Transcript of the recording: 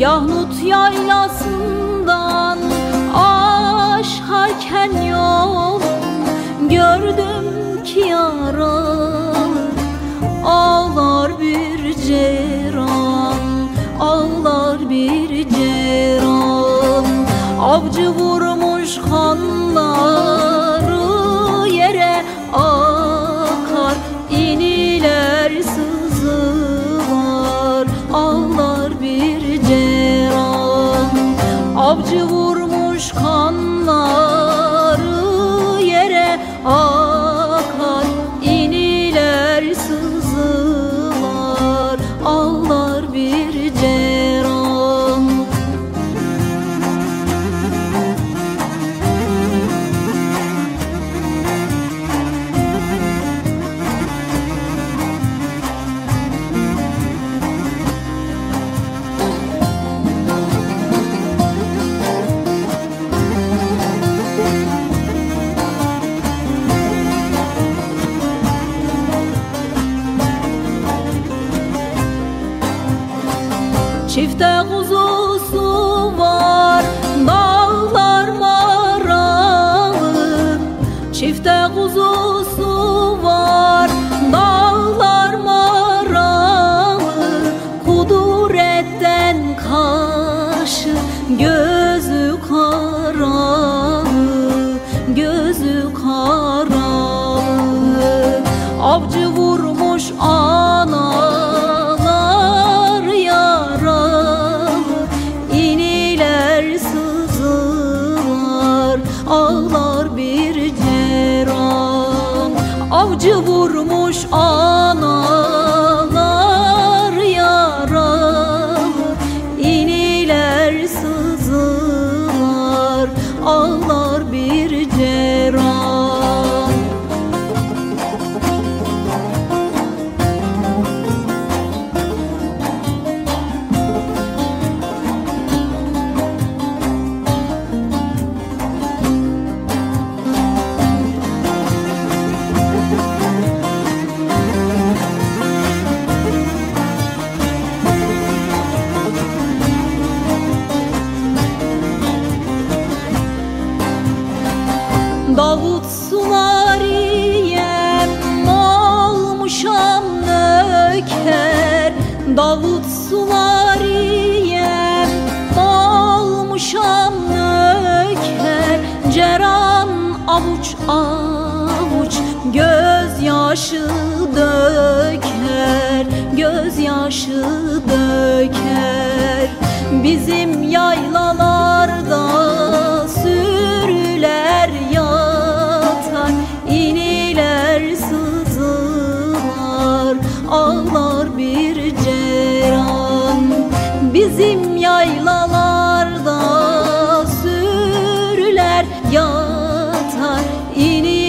Yahnut yaylasından aşarken yol Gördüm ki yaralı ağlar bir ceyran Ağlar bir ceyran. Avcı vurmuş kanları Çifte kuzusu var dağlar maralı. Çifte kuzusu var dağlar maralı. Kuduretten kaşı gözü karalı Gözü karalı. Avcı Avcı vurmuş analar yaralı İniler sızılar Davut sulariyem olmuşam nöker. Davut sulariyem olmuşam nöker. Ceran avuç avuç gözyaşı döker. Gözyaşı döker. Bizim yaylalarda bir ceyran. Bizim yaylalarda sürüler yatar iniler